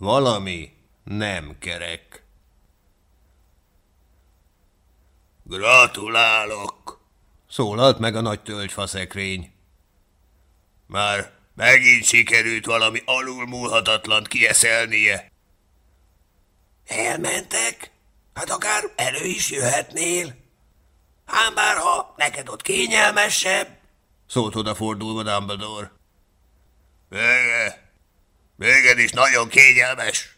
Valami nem kerek. Gratulálok! Szólalt meg a nagy tölgyfaszekrény. Már megint sikerült valami alulmúlhatatlant kieszelnie. Elmentek? Hát akár elő is jöhetnél. Ám bár ha neked ott kényelmesebb, szólt odafordulva Dumbledore. Vége, véged is nagyon kényelmes.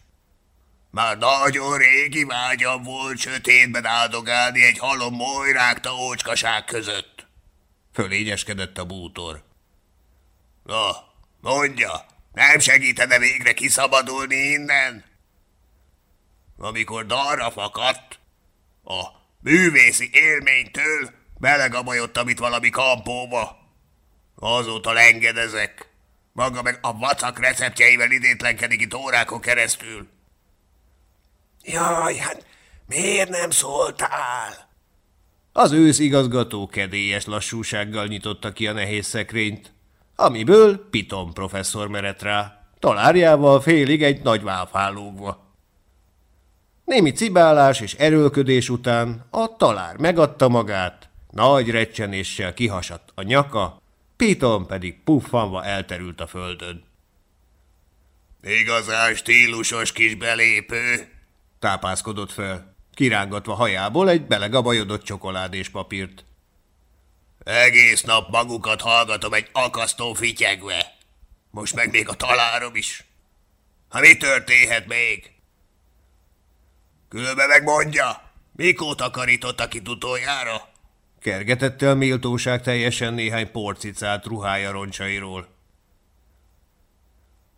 Már nagyon régi vágyam volt sötétben áldogálni egy halom molyrákta ócskaság között. Fölényeskedett a bútor. Na, mondja, nem segítene végre kiszabadulni innen? Amikor darra fakadt, a művészi élménytől belegabajodtam itt valami kampóba. Azóta lengedezek. Maga meg a vacak receptjeivel idétlenkedik itt órákon keresztül. Jaj, hát miért nem szóltál? Az ősz igazgató kedélyes lassúsággal nyitotta ki a nehéz szekrényt, amiből Piton professzor merett rá, talárjával félig egy nagy válfálógva. Némi cibálás és erőlködés után a talár megadta magát, nagy recsenéssel kihasadt a nyaka, Piton pedig puffanva elterült a földön. Igazán stílusos kis belépő, tápászkodott fel, kirángatva hajából egy belegabajodott csokoládés papírt. Egész nap magukat hallgatom egy akasztó fityegve. Most meg még a talárom is. Ha mi történhet még? Különben megmondja, mikor takarítottak itt utoljára? Kergetette a méltóság teljesen néhány porcicát ruhája roncsairól.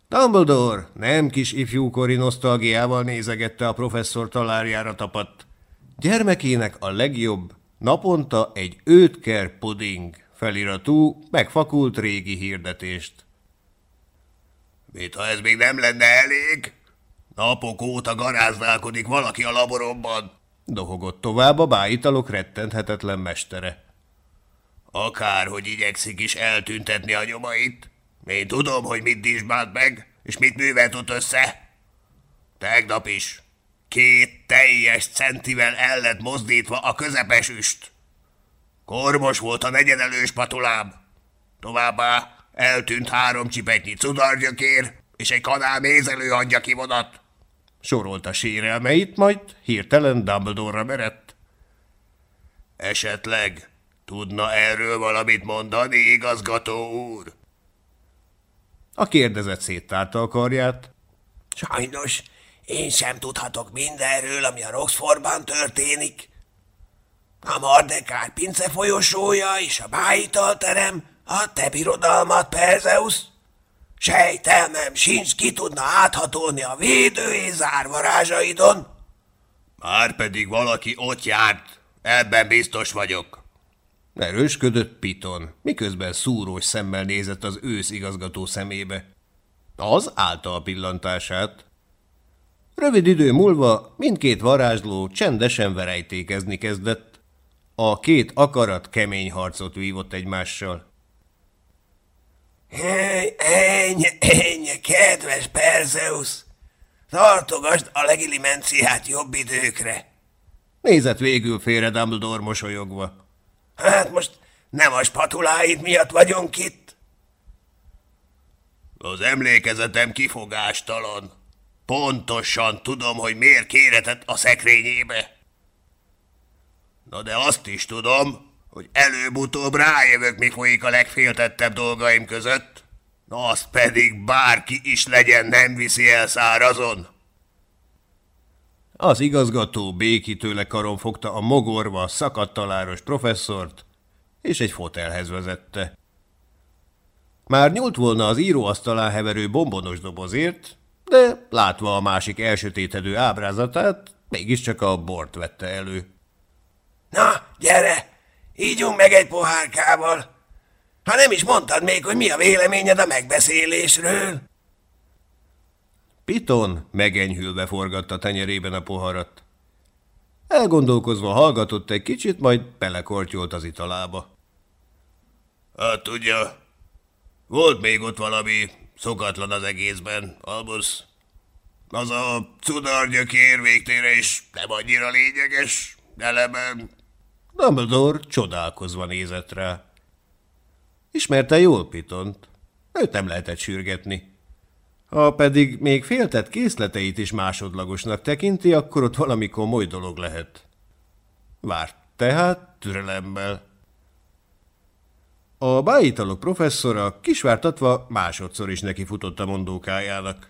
Dumbledore nem kis ifjúkori nosztalgiával nézegette a professzor talárjára tapadt. Gyermekének a legjobb, naponta egy őtker puding feliratú, megfakult régi hirdetést. Mit, ha ez még nem lenne elég? Napok óta garázdálkodik valaki a laboromban, dohogott tovább a bájitalok rettenthetetlen mestere. Akárhogy igyekszik is eltüntetni a nyomait, én tudom, hogy mit disbált meg, és mit művelt össze. Tegnap is. Két teljes centivel el lett mozdítva a közepes üst. Kormos volt a negyedelős patulám. Továbbá eltűnt három csipetnyi cudargyökér és egy kanál mézelő adja kivonat. Sorolta sérelmeit, majd hirtelen Dumbledore-ra merett. Esetleg tudna erről valamit mondani, igazgató úr? A kérdezett széttárta a karját. Sajnos én sem tudhatok mindenről, ami a Roxfordban történik. A Mardekár pince folyosója és a bájitalterem, a te birodalmat, Perzeus. Sejtelmem sincs, ki tudna áthatolni a védő és zárvarázsaidon. Már pedig valaki ott járt, ebben biztos vagyok. Erősködött Piton, miközben szúrós szemmel nézett az ősz igazgató szemébe. Az állta a pillantását. Rövid idő múlva mindkét varázsló csendesen verejtékezni kezdett. A két akarat kemény harcot vívott egymással. Hey, ennyi, ennyi, kedves Perzeus! Tartogasd a legilimenciát jobb időkre! Nézett végül félre Dumbledore mosolyogva. Hát most nem a spatuláid miatt vagyunk itt? Az emlékezetem kifogástalan. Pontosan tudom, hogy miért kéretett a szekrényébe. Na de azt is tudom, hogy előbb-utóbb rájövök, mi folyik a legféltettebb dolgaim között. Na azt pedig bárki is legyen, nem viszi el szárazon. Az igazgató békítőle karon fogta a mogorva, szakadtaláros professzort, és egy fotelhez vezette. Már nyúlt volna az íróasztalán heverő bombonos dobozért, de látva a másik elsötétedő ábrázatát, mégiscsak a bort vette elő. Na, gyere, ígyunk meg egy pohárkával. Ha nem is mondtad még, hogy mi a véleményed a megbeszélésről. Piton megenyhülve forgatta tenyerében a poharat. Elgondolkozva hallgatott egy kicsit, majd belekortyolt az italába. Hát tudja, volt még ott valami szokatlan az egészben, Albus. Az a cudargyökér végtére is nem annyira lényeges, eleben. Dumbledore csodálkozva nézett rá. Ismerte jól Pitont. Őt nem lehetett sürgetni. Ha pedig még féltett készleteit is másodlagosnak tekinti, akkor ott valami komoly dolog lehet. Várt tehát türelemmel. A bájitalok professzora kisvártatva másodszor is nekifutott a mondókájának.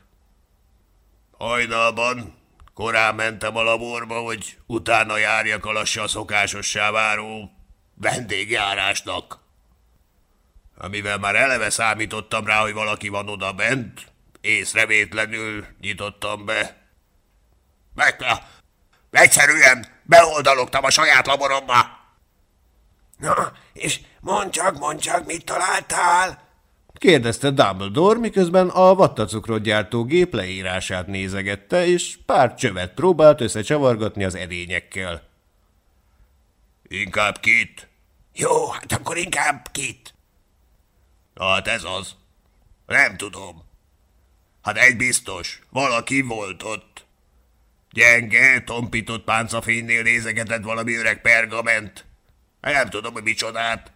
Hajnalban korán mentem a laborba, hogy utána járjak a lassan szokásossá váró vendégjárásnak. Amivel már eleve számítottam rá, hogy valaki van oda bent, észrevétlenül nyitottam be. Meg, egyszerűen beoldalogtam a saját laboromba. Na, és mondd csak, mondd csak, mit találtál? Kérdezte Dumbledore, miközben a vattacukrot gyártó gép leírását nézegette, és pár csövet próbált összecsavargatni az edényekkel. Inkább kit? Jó, hát akkor inkább kit. Hát ez az. Nem tudom. Hát egy biztos, valaki volt ott. Gyenge, tompított páncafénynél nézegetett valami öreg pergament. Nem tudom, hogy micsodát,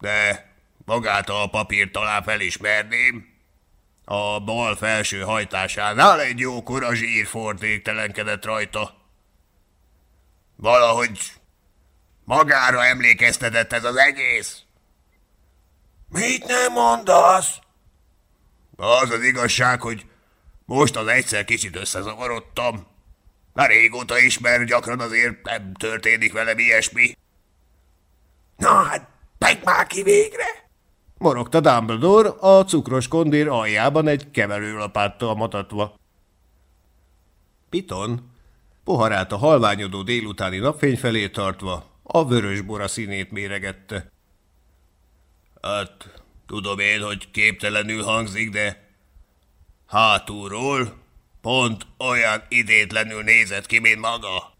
de magát a papírt talán felismerném. A bal felső hajtásánál egy jókora zsírfort égtelenkedett rajta. Valahogy magára emlékeztetett ez az egész. Mit nem mondasz? Az az igazság, hogy most az egyszer kicsit összezavarodtam. Már régóta ismer, gyakran azért nem történik velem ilyesmi. Na hát, meg már ki végre! Morogta Dumbledore a cukros kondér aljában egy keverőlapáttal matatva. Piton, poharát a halványodó délutáni napfény felé tartva, a vörös bora színét méregette. Hát, tudom én, hogy képtelenül hangzik, de hátulról pont olyan idétlenül nézett ki, mint maga.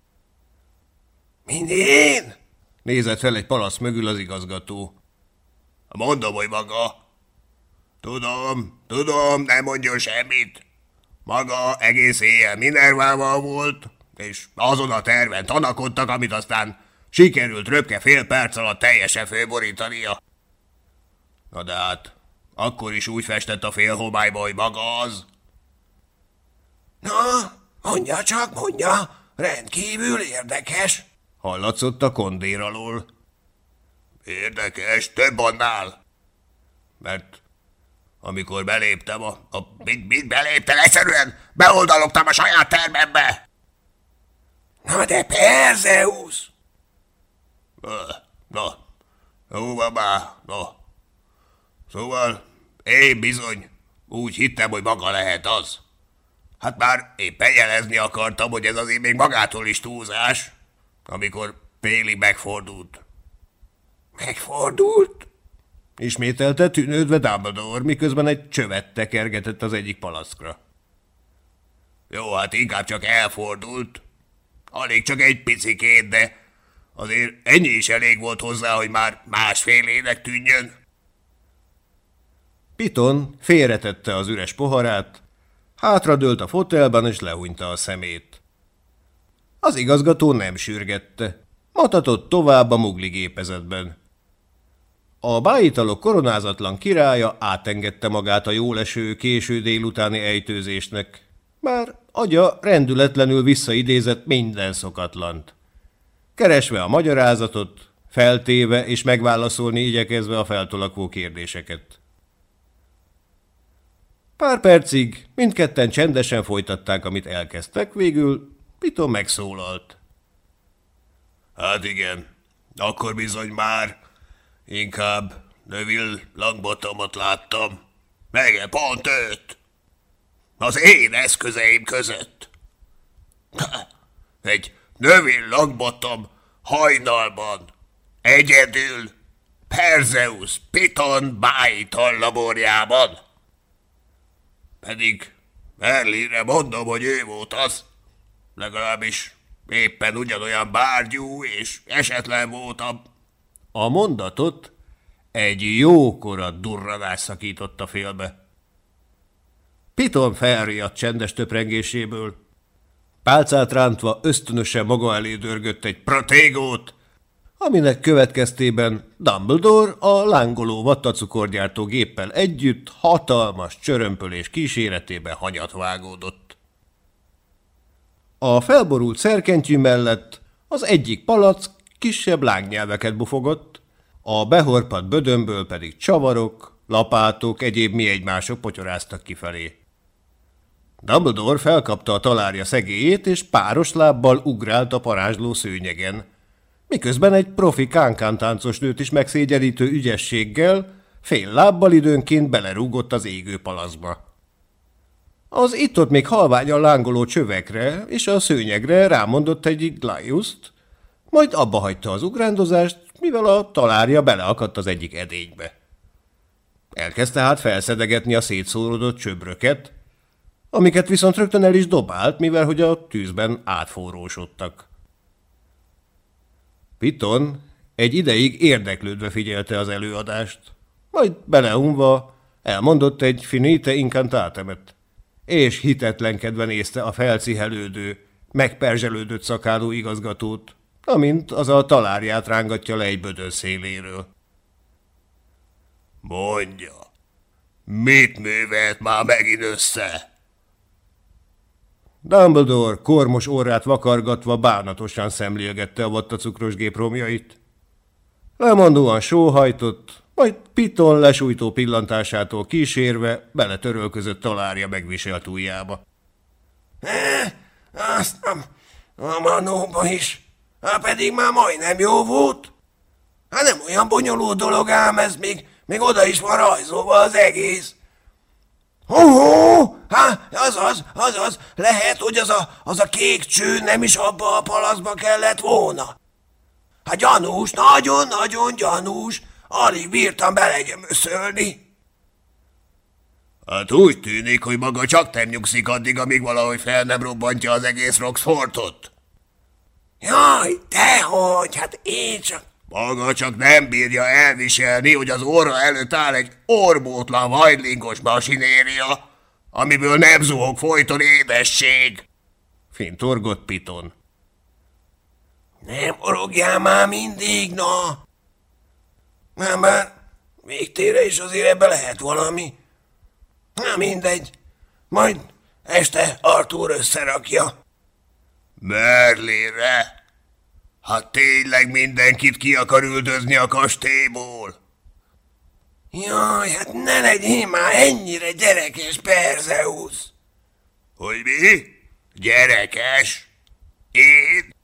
Mint én? Nézett fel egy palasz mögül az igazgató. Mondom, hogy maga. Tudom, tudom, nem mondjon semmit. Maga egész éjjel Minervával volt, és azon a terven tanakodtak, amit aztán sikerült röpke fél perc alatt teljesen fölborítania. Na de hát, akkor is úgy festett a fél homályba, hogy maga az. Na, mondja csak, mondja, rendkívül érdekes. Hallatszott a kondér alól. Érdekes, több annál. Mert amikor beléptem a... a mit, mit beléptem? Egyszerűen beoldalogtam a saját termembe. Na de Perzeus! Na, jó van már, na. Szóval én bizony úgy hittem, hogy maga lehet az. Hát már éppen jelezni akartam, hogy ez azért még magától is túlzás, amikor Péli megfordult. Megfordult? Ismételte tűnődve Dumbledore, miközben egy csövet tekergetett az egyik palaszkra. Jó, hát inkább csak elfordult. Alig csak egy picikét, de azért ennyi is elég volt hozzá, hogy már másfélének tűnjön. Piton félretette az üres poharát, hátradőlt a fotelben és lehúnyta a szemét. Az igazgató nem sürgette, matatott tovább a mugli gépezetben. A bájitalok koronázatlan királya átengedte magát a jóleső késő délutáni ejtőzésnek, bár agya rendületlenül visszaidézett minden szokatlant. Keresve a magyarázatot, feltéve és megválaszolni igyekezve a feltolakvó kérdéseket. Pár percig mindketten csendesen folytatták, amit elkezdtek, végül Piton megszólalt. Hát igen, akkor bizony már Inkább Neville Langbottomot láttam. Meg pont őt. Az én eszközeim között. Egy Neville Langbottom hajnalban. Egyedül. Perzeus Piton Bájton laborjában. Pedig Merlinre mondom, hogy ő volt az. Legalábbis éppen ugyanolyan bárgyú és esetlen voltam. A mondatot egy jókora durranás szakította félbe. Piton felriadt csendes töprengéséből. Pálcát rántva ösztönösen maga elé dörgött egy protégót, aminek következtében Dumbledore a lángoló vattacukorgyártó géppel együtt hatalmas csörömpölés kíséretében hanyat vágódott. A felborult szerkentyű mellett az egyik palack kisebb lángnyelveket bufogott, a behorpat bödömből pedig csavarok, lapátok, egyéb mi egymások potyoráztak kifelé. Dumbledore felkapta a talárja szegélyét, és páros lábbal ugrált a parázsló szőnyegen, miközben egy profi kánkántáncos nőt is megszégyenítő ügyességgel, fél lábbal időnként belerúgott az égő palaszba. Az itt-ott még halványan lángoló csövekre és a szőnyegre rámondott egyik Glaiuszt, majd abba hagyta az ugrándozást, mivel a talárja beleakadt az egyik edénybe. Elkezdte hát felszedegetni a szétszórodott csöbröket, amiket viszont rögtön el is dobált, mivel hogy a tűzben átforrósodtak. Piton egy ideig érdeklődve figyelte az előadást, majd beleunva elmondott egy finite incantátemet, és hitetlenkedve nézte a felcihelődő, megperzselődött szakáló igazgatót, amint az a talárját rángatja le egy bödön széléről. Mondja, mit művelt már megint össze? Dumbledore kormos orrát vakargatva bánatosan szemlélgette a vattacukros gép romjait. Lemondóan sóhajtott, majd Piton lesújtó pillantásától kísérve beletörölközött talárja megviselt ujjába. Azt nem, a manóba is, hát pedig már majdnem jó volt. Hát nem olyan bonyolult dolog ám ez, még, még oda is van rajzolva az egész. Hú, hát azaz, azaz, lehet, hogy az a, az a kék cső nem is abba a palaszba kellett volna. Hát gyanús, nagyon-nagyon gyanús, alig bírtam belegyömöszölni. Hát úgy tűnik, hogy maga csak nem nyugszik addig, amíg valahogy fel nem robbantja az egész Roxfortot. Jaj, dehogy, hát én csak... Maga csak nem bírja elviselni, hogy az orra előtt áll egy orbótlan vajlingos masinéria, amiből nem zuhog folyton édesség. Fintorgott Piton. Nem orogjál már mindig, na! Nem, már végtére is azért ebbe lehet valami. Na mindegy, majd este Artur összerakja. Merlére! Hát tényleg mindenkit ki akar üldözni a kastélyból? Jaj, hát ne legyél már ennyire gyerekes, Perzeus! Hogy mi? Gyerekes? Én?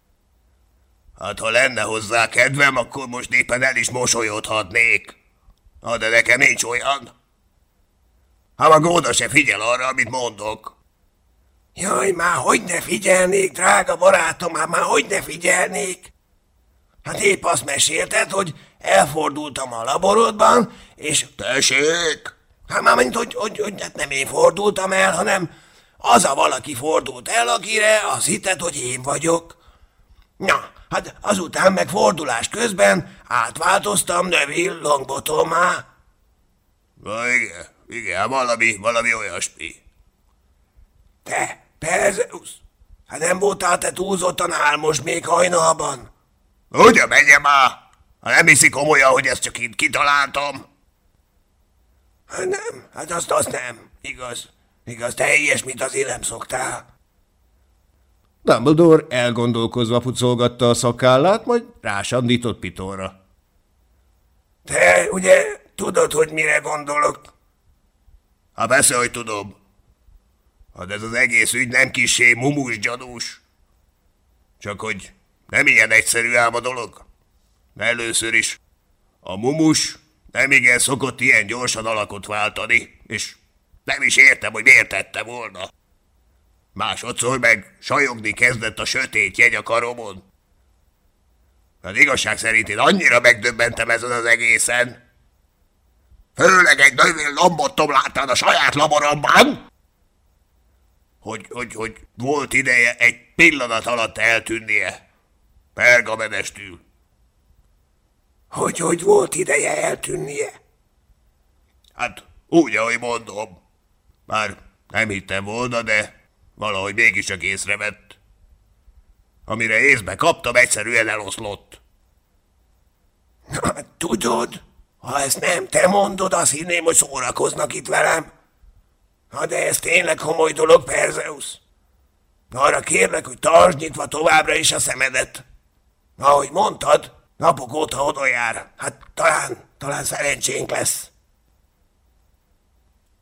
Hát ha lenne hozzá kedvem, akkor most éppen el is mosolyodhatnék. Ha de nekem nincs olyan. Hát a Góda se figyel arra, amit mondok. Jaj, már hogy ne figyelnék, drága barátom, hát már hogy ne figyelnék? Hát épp azt mesélted, hogy elfordultam a laborodban, és... Tessék! Hát már mint, hogy, hogy, hogy hát nem én fordultam el, hanem az a valaki fordult el, akire az hitted, hogy én vagyok. Na, hát azután meg fordulás közben átváltoztam Neville Longbottomá. Na igen, igen, valami, valami olyasmi. Te, Perzeus, hát nem voltál te túlzottan álmos még hajnalban? Ugye menje már! Ha nem hiszi komolyan, hogy ezt csak itt kitaláltam. Hát nem, hát azt, azt nem. Igaz, igaz, te ilyesmit azért nem szoktál. Dumbledore elgondolkozva pucolgatta a szakállát, majd rásandított Pitóra. Te ugye tudod, hogy mire gondolok? Hát persze, hogy tudom. Hát ez az egész ügy nem kisé mumus gyanús. Csak hogy nem ilyen egyszerű ám a dolog. Először is. A mumus nem igen szokott ilyen gyorsan alakot váltani, és nem is értem, hogy miért tette volna. Másodszor meg sajogni kezdett a sötét jegy a karomon. Az igazság szerint én annyira megdöbbentem ezen az egészen. Főleg egy növény lombottom láttad a saját laboromban, hogy, hogy, hogy volt ideje egy pillanat alatt eltűnnie. Pergamenestül. Hogy, hogy volt ideje eltűnnie? Hát úgy, ahogy mondom. Már Nem hittem volna, de valahogy mégiscsak észrevett. Amire észbe kaptam, egyszerűen eloszlott. Na, tudod, ha ezt nem te mondod, azt hinném, hogy szórakoznak itt velem. Na de ez tényleg komoly dolog, Perzeus. Arra kérlek, hogy tartsd nyitva továbbra is a szemedet. Ahogy mondtad, napok óta oda jár. Hát talán, talán szerencsénk lesz.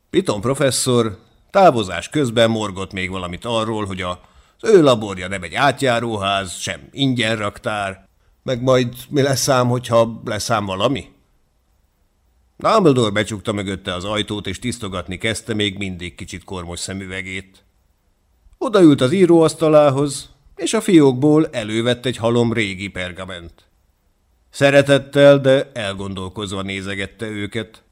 Piton professzor távozás közben morgott még valamit arról, hogy a, az ő laborja nem egy átjáróház, sem ingyen raktár, meg majd mi lesz ám, hogyha lesz ám valami? Dumbledore becsukta mögötte az ajtót, és tisztogatni kezdte még mindig kicsit kormos szemüvegét. Odaült az íróasztalához, és a fiókból elővett egy halom régi pergament. Szeretettel, de elgondolkozva nézegette őket.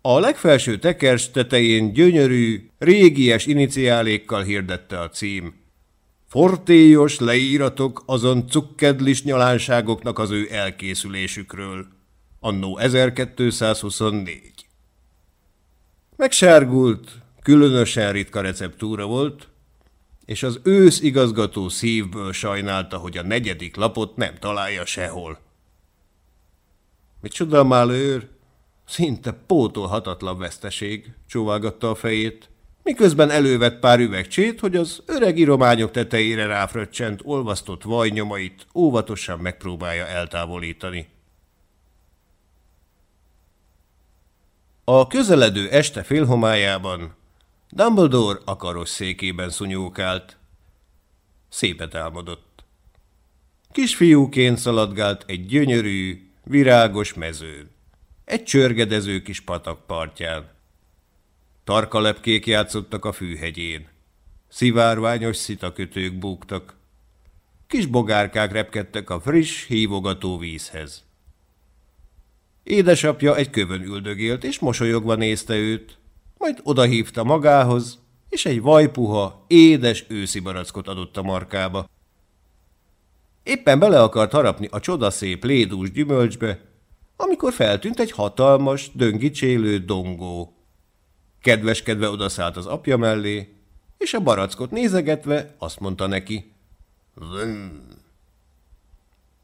A legfelső tekers tetején gyönyörű, régies iniciálékkal hirdette a cím. Fortélyos leíratok azon cukkedlis nyalánságoknak az ő elkészülésükről. Annó 1224. Megsárgult, különösen ritka receptúra volt, és az ősz igazgató szívből sajnálta, hogy a negyedik lapot nem találja sehol. Micsoda malőr! Szinte pótolhatatlan veszteség, csóválgatta a fejét, miközben elővett pár üvegcsét, hogy az öreg írományok tetejére ráfröccsent olvasztott vajnyomait óvatosan megpróbálja eltávolítani. A közeledő este félhomájában Dumbledore a karos székében szunyókált. Szépet álmodott. Kisfiúként szaladgált egy gyönyörű, virágos mezőn, egy csörgedező kis patak partján. Tarkalepkék játszottak a fűhegyén. Szivárványos szitakötők búgtak. Kis bogárkák repkedtek a friss, hívogató vízhez. Édesapja egy kövön üldögélt, és mosolyogva nézte őt, majd odahívta magához, és egy vajpuha, édes őszi barackot adott a markába. Éppen bele akart harapni a csodaszép lédús gyümölcsbe, amikor feltűnt egy hatalmas, döngicsélő dongó. Kedveskedve odaszállt az apja mellé, és a barackot nézegetve azt mondta neki. Zön.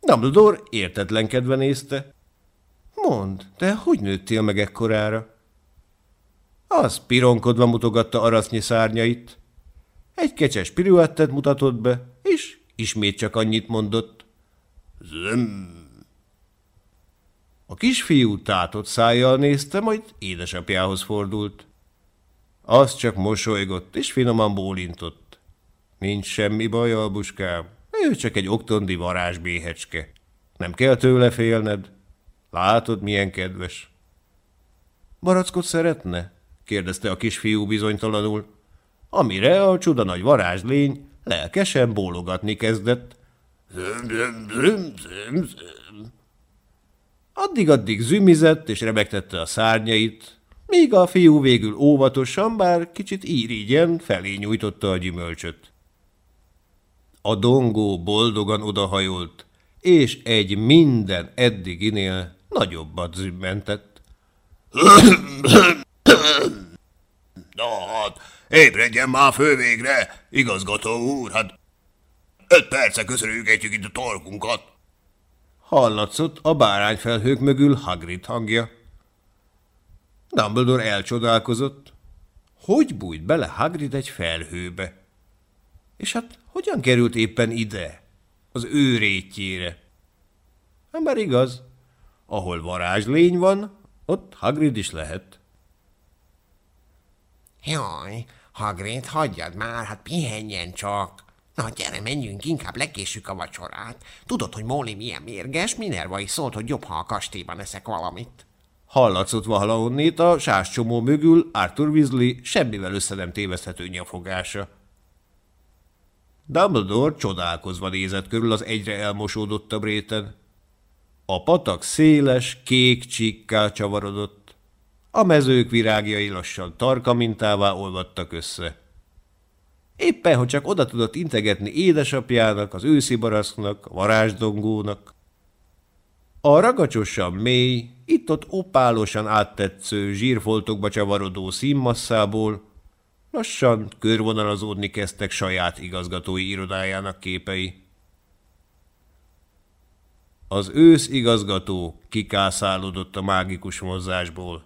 Dumbledore értetlenkedve nézte. Mond, te hogy nőttél meg ekkorára? Az pironkodva mutogatta arasznyi szárnyait. Egy kecses piruettet mutatott be, és ismét csak annyit mondott. Zöm. A kisfiú tátott szájjal nézte, majd édesapjához fordult. Az csak mosolygott, és finoman bólintott. Nincs semmi baj, albuskám. Ő csak egy oktondi varázsbéhecske. Nem kell tőle félned. Látod, milyen kedves. Barackot szeretne? kérdezte a kisfiú bizonytalanul. Amire a csuda nagy varázslény lelkesen bólogatni kezdett. Züm, züm, züm, züm. Addig-addig zümizett és rebegtette a szárnyait, míg a fiú végül óvatosan, bár kicsit írigyen felé nyújtotta a gyümölcsöt. A dongó boldogan odahajolt, és egy minden eddiginél nagyobbat zümmentett. Na hát, ébredjen már fő végre, igazgató úr, hát öt perce köszönjük itt a torkunkat. Hallatszott a bárányfelhők mögül Hagrid hangja. Dumbledore elcsodálkozott. Hogy bújt bele Hagrid egy felhőbe? És hát hogyan került éppen ide? Az ő rétjére? Hát már igaz, ahol varázslény van, ott Hagrid is lehet. Jaj, Hagrid, hagyjad már, hát pihenjen csak. Na, gyere, menjünk, inkább lekésük a vacsorát. Tudod, hogy Molly milyen mérges, Minerva is szólt, hogy jobb, ha a kastélyban eszek valamit. Hallatszott valahonnét a sáscsomó mögül Arthur Weasley semmivel össze nem téveszthető nyafogása. Dumbledore csodálkozva nézett körül az egyre elmosódottabb réten. A patak széles, kék csíkká csavarodott. A mezők virágjai lassan tarka mintává olvadtak össze. Éppen, hogy csak oda tudott integetni édesapjának, az őszi baraszknak, a varázsdongónak. A ragacsosan mély, itt-ott opálosan áttetsző zsírfoltokba csavarodó színmasszából Lassan körvonalazódni kezdtek saját igazgatói irodájának képei. Az ősz igazgató kikászálódott a mágikus mozásból.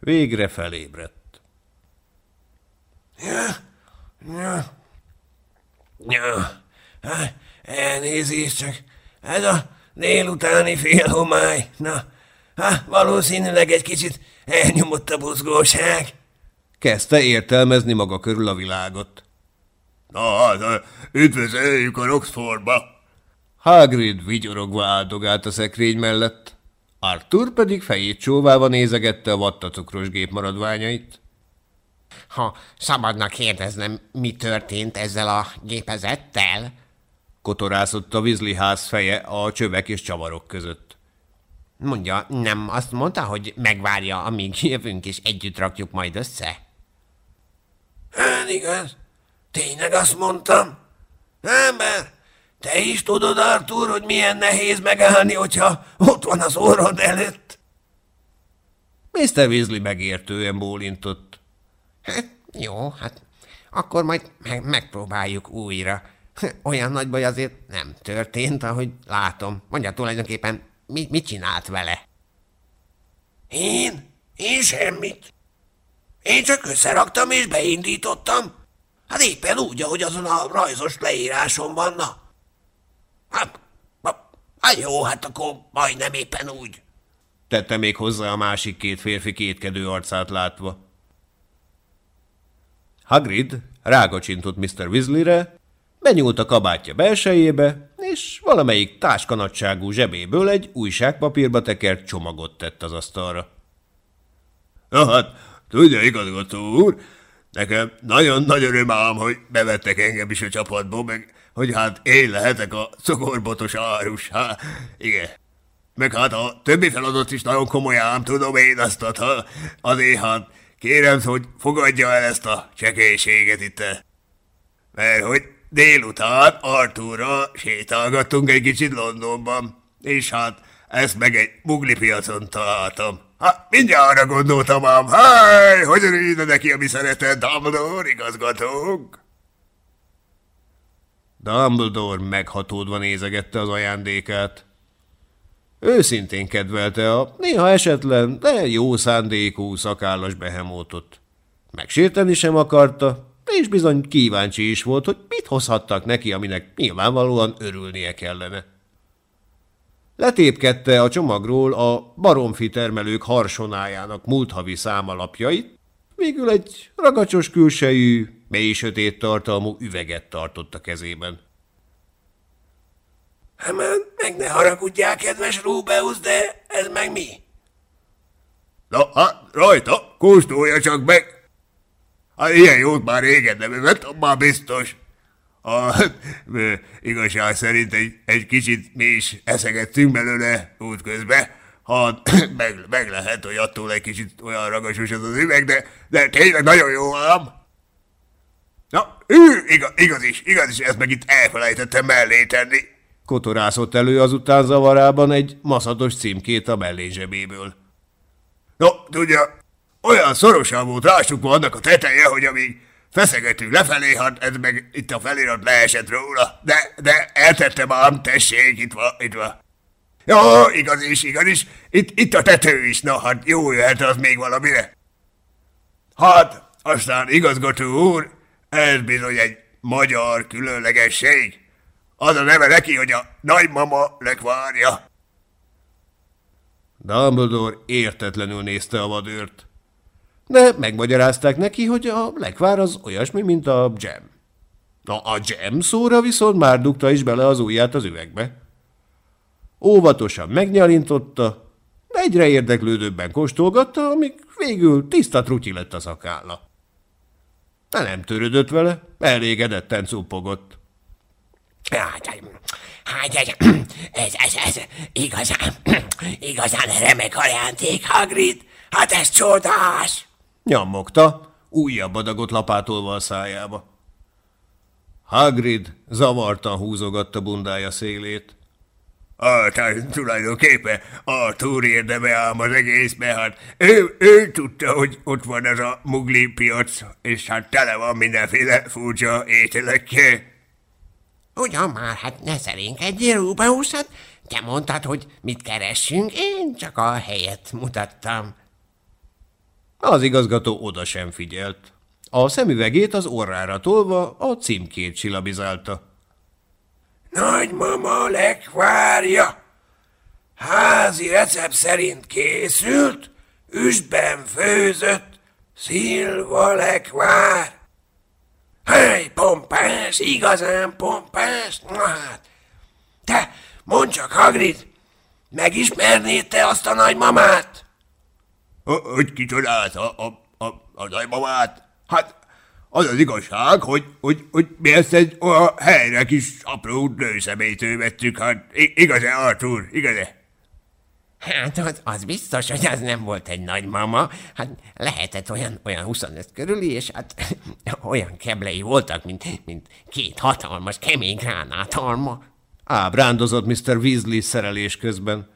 Végre felébredt. Ja, ja, ja, elnézést csak, ez a délutáni félhomály, na, hát valószínűleg egy kicsit elnyomott a buzgóság. Kezdte értelmezni maga körül a világot. Na hát, üdvözöljük a Roxfordba! Hagrid vigyorogva áldogált a szekrény mellett. Arthur pedig fejét csóválva nézegette a vattacukros gép maradványait. Ha szabadna kérdeznem, mi történt ezzel a gépezettel? Kotorászott a Weasley ház feje a csövek és csavarok között. Mondja, nem azt mondta, hogy megvárja, amíg jövünk, és együtt rakjuk majd össze? Hát igaz, tényleg azt mondtam. Ember, te is tudod, Artur, hogy milyen nehéz megállni, hogyha ott van az orrod előtt? Mr. Weasley megértően bólintott. Hát, jó, hát akkor majd meg megpróbáljuk újra. Olyan nagy baj azért nem történt, ahogy látom. Mondja tulajdonképpen, mit, mit csinált vele? Én? Én semmit. Én csak összeraktam és beindítottam. Hát éppen úgy, ahogy azon a rajzos leíráson vanna. Hát, hát jó, hát akkor majdnem éppen úgy. Tette még hozzá a másik két férfi kétkedő arcát látva. Hagrid rágacsintott Mr. Weasleyre, benyúlt a kabátja belsejébe, és valamelyik táskanadságú zsebéből egy újságpapírba tekert csomagot tett az asztalra. Na hát, tudja, igazgató úr, nekem nagyon nagy öröm ám, hogy bevettek engem is a csapatba, meg hogy hát én lehetek a cukorbotos árus, hát igen. Meg hát a többi feladat is nagyon komolyan tudom én azt, ha azért hát kérem, hogy fogadja el ezt a csekélységet itt. Mert hogy délután Artúra sétálgattunk egy kicsit Londonban, és hát ezt meg egy bugli piacon találtam. Hát mindjárt arra gondoltam ám, háj, hogy örülne neki a mi szeretett Dumbledore igazgatónk. Dumbledore meghatódva nézegette az ajándékát. Őszintén kedvelte a néha esetlen, de jó szándékú szakállas behemótot. Megsérteni sem akarta, és bizony kíváncsi is volt, hogy mit hozhattak neki, aminek nyilvánvalóan örülnie kellene. Letépkedte a csomagról a baromfi termelők harsonájának múlt havi számalapjait, végül egy ragacsos külsejű, mély sötét tartalmú üveget tartott a kezében. Hát meg ne haragudjál, kedves Rúbeus, de ez meg mi? Na, hát rajta, kóstolja csak meg. Hát ilyen jót már régen nem evett, már biztos. A, igazság szerint egy, egy kicsit mi is eszegettünk belőle útközben. Hát meg, meg lehet, hogy attól egy kicsit olyan ragasos az az üveg, de, de tényleg nagyon jó ám. Na, ő, igaz, igaz is, igaz is, ezt meg itt elfelejtettem mellé tenni. Kotorászott elő azután zavarában egy maszatos címkét a mellézsebéből. No, tudja, olyan szorosan volt rásuk annak a teteje, hogy amíg feszegetünk lefelé, hát ez meg itt a felirat leesett róla. De, de eltettem ám, tessék, itt van, itt van. Jó, igaz is, igaz is. Itt, itt a tető is, na hát jó jöhet az még valamire. Hát, aztán igazgató úr, ez bizony egy magyar különlegesség. Az a neve neki, hogy a nagymama lekvárja. Dumbledore értetlenül nézte a vadőrt. De megmagyarázták neki, hogy a lekvár az olyasmi, mint a jam. Na, a jam szóra viszont már dugta is bele az ujját az üvegbe. Óvatosan megnyalintotta, egyre érdeklődőbben kóstolgatta, amíg végül tiszta trutyi lett a szakálla. De nem törődött vele, elégedetten cuppogott. Hát, ez, ez, ez igazán, igazán remek ajándék, Hagrid. Hát ez csodás! Nyammogta, újabb adagot lapátolva a szájába. Hagrid zavartan húzogatta bundája szélét. Hát, tulajdonképpen Arthur érdeme ám az egész, hát ő, ő tudta, hogy ott van ez a mugli piac, és hát tele van mindenféle furcsa ételekkel. Ugyan már, hát ne szerénkedjél, Rúbeus, hát te mondtad, hogy mit keressünk, én csak a helyet mutattam. Az igazgató oda sem figyelt. A szemüvegét az orrára tolva a címkét silabizálta. Nagymama lekvárja. Házi recept szerint készült, üstben főzött, szilva lekvár. Hely, pompás, igazán pompás. Na hát, te, mondd csak, Hagrid, megismernéd te azt a nagymamát? Hogy kicsodált a, a, a, a nagymamát? Hát az az igazság, hogy, hogy, hogy mi ezt egy olyan helyre kis apró nőszemélytől vettük, hát igaz-e, Arthur, igaz-e? Hát az, az biztos, hogy az nem volt egy nagymama, hát lehetett olyan, olyan 25 körüli, és hát olyan keblei voltak, mint, mint két hatalmas, kemény gránátalma. Ábrándozott Mr. Weasley szerelés közben.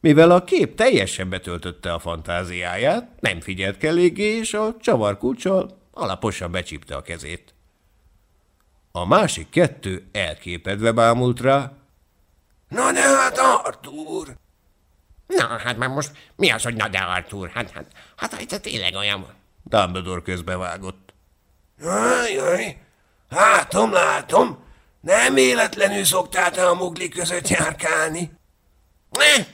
Mivel a kép teljesen betöltötte a fantáziáját, nem figyelt eléggé, és a csavarkulcsal alaposan becsípte a kezét. A másik kettő elképedve bámult rá. Na de hát, Artur! Na, hát már most mi az, hogy na de Artur? Hát, hát, hát, hát tényleg olyan van. Dumbledore közbevágott. Jaj, jaj, látom, látom, nem véletlenül szoktál te a mugli között járkálni. Ne,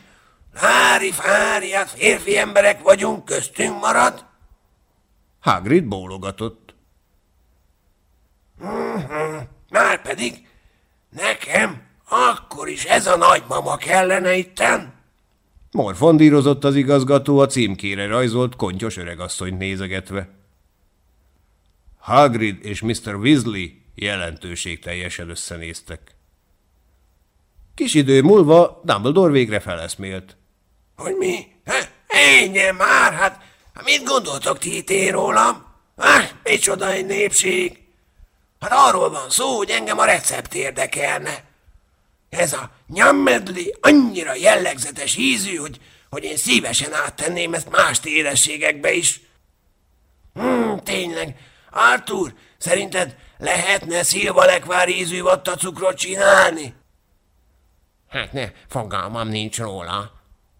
lári fári, hát férfi emberek vagyunk, köztünk marad. Hagrid bólogatott. Uh-huh. Márpedig nekem akkor is ez a nagymama kellene itten. Morfondírozott az igazgató a címkére rajzolt kontyos öregasszonyt nézegetve. Hagrid és Mr. Weasley jelentőség teljesen összenéztek. Kis idő múlva Dumbledore végre feleszmélt. Hogy mi? Ennyi már, hát mit gondoltok ti én rólam? Ah, micsoda egy népség! Hát arról van szó, hogy engem a recept érdekelne. Ez a nyammedli annyira jellegzetes ízű, hogy, hogy én szívesen áttenném ezt más édességekbe is. Hmm, tényleg, Arthur, szerinted lehetne szilvalekvár ízű vattacukrot csinálni? Hát ne, fogalmam nincs róla.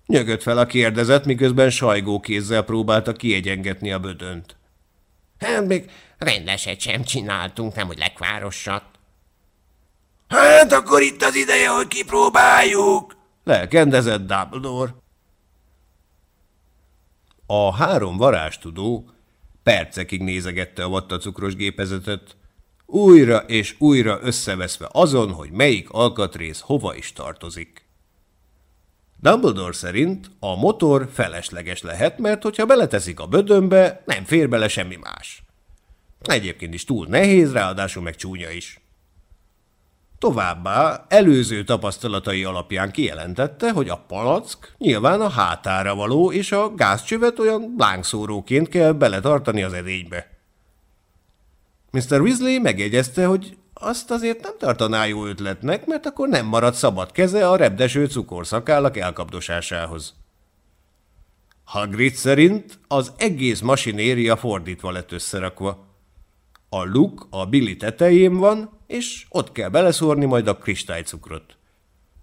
Nyögött fel a kérdezet, miközben sajgó kézzel próbálta kiegyengetni a bödönt. Hát még rendeset sem csináltunk, nem hogy lekvárosat. Hát akkor itt az ideje, hogy kipróbáljuk. Lelkendezett Dumbledore. A három varázstudó percekig nézegette a vattacukros gépezetet, újra és újra összeveszve azon, hogy melyik alkatrész hova is tartozik. Dumbledore szerint a motor felesleges lehet, mert hogyha beleteszik a bödönbe, nem fér bele semmi más. Egyébként is túl nehéz, ráadásul meg csúnya is. Továbbá előző tapasztalatai alapján kijelentette, hogy a palack nyilván a hátára való, és a gázcsövet olyan lángszóróként kell beletartani az edénybe. Mr. Weasley megjegyezte, hogy azt azért nem tartaná jó ötletnek, mert akkor nem marad szabad keze a repdeső cukorszakállak elkapdosásához. Hagrid szerint az egész masinéria fordítva lett összerakva. A luk a Billy tetején van, és ott kell beleszórni majd a kristálycukrot.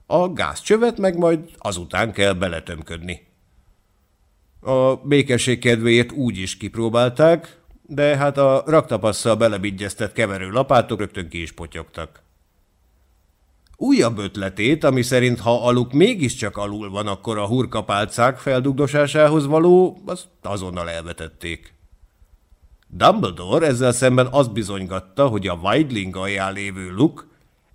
A gázcsövet meg majd azután kell beletömködni. A békesség kedvéért úgy is kipróbálták, de hát a raktapasszal belebigyeztett keverő lapátok rögtön ki is potyogtak. Újabb ötletét, ami szerint ha aluk mégiscsak alul van, akkor a hurkapálcák feldugdosásához való, azt azonnal elvetették. Dumbledore ezzel szemben azt bizonygatta, hogy a Weidling alján lévő luk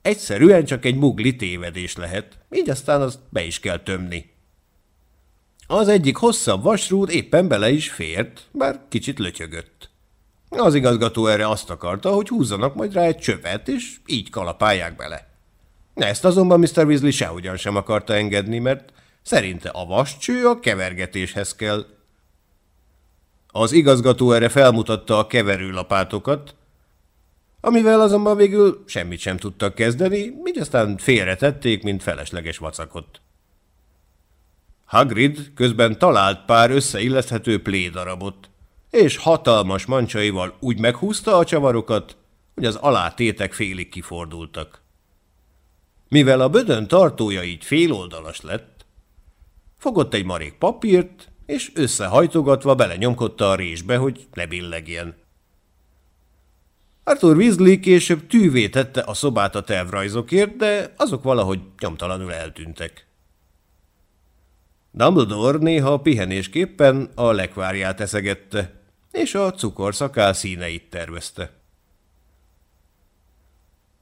egyszerűen csak egy mugli tévedés lehet, így aztán azt be is kell tömni. Az egyik hosszabb vasrúd éppen bele is fért, bár kicsit lötyögött. Az igazgató erre azt akarta, hogy húzzanak majd rá egy csövet, és így kalapálják bele. Ezt azonban Mr. Weasley sehogyan sem akarta engedni, mert szerinte a vascső a kevergetéshez kell. Az igazgató erre felmutatta a keverőlapátokat, amivel azonban végül semmit sem tudtak kezdeni, így aztán félretették, mint felesleges vacakot. Hagrid közben talált pár összeilleszthető plédarabot, és hatalmas mancsaival úgy meghúzta a csavarokat, hogy az alátétek félig kifordultak. Mivel a bödön tartója így féloldalas lett, fogott egy marék papírt, és összehajtogatva belenyomkodta a résbe, hogy ne billegjen. Arthur Weasley később tűvé tette a szobát a tervrajzokért, de azok valahogy nyomtalanul eltűntek. Dumbledore néha pihenésképpen a lekvárját eszegette, és a cukorszakál színeit tervezte.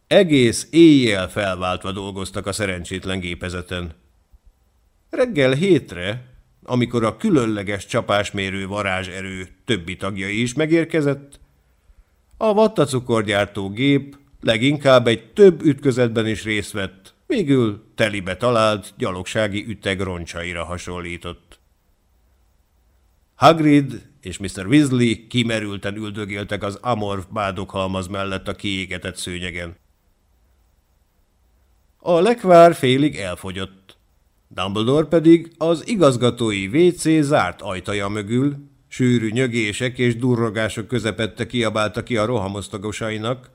Egész éjjel felváltva dolgoztak a szerencsétlen gépezeten. Reggel hétre, amikor a különleges csapásmérő varázserő többi tagjai is megérkezett, a vattacukorgyártó gép leginkább egy több ütközetben is részt vett, végül telibe talált gyalogsági üteg roncsaira hasonlított. Hagrid és Mr. Weasley kimerülten üldögéltek az amorf bádokhalmaz mellett a kiégetett szőnyegen. A lekvár félig elfogyott. Dumbledore pedig az igazgatói WC zárt ajtaja mögül, sűrű nyögések és durrogások közepette kiabálta ki a rohamosztagosainak,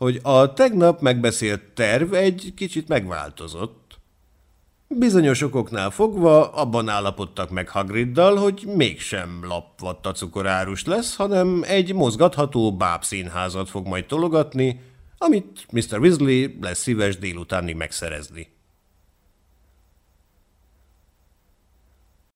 hogy a tegnap megbeszélt terv egy kicsit megváltozott. Bizonyos okoknál fogva abban állapodtak meg Hagriddal, hogy mégsem lapvatta cukorárus lesz, hanem egy mozgatható bábszínházat fog majd tologatni, amit Mr. Weasley lesz szíves délutánig megszerezni.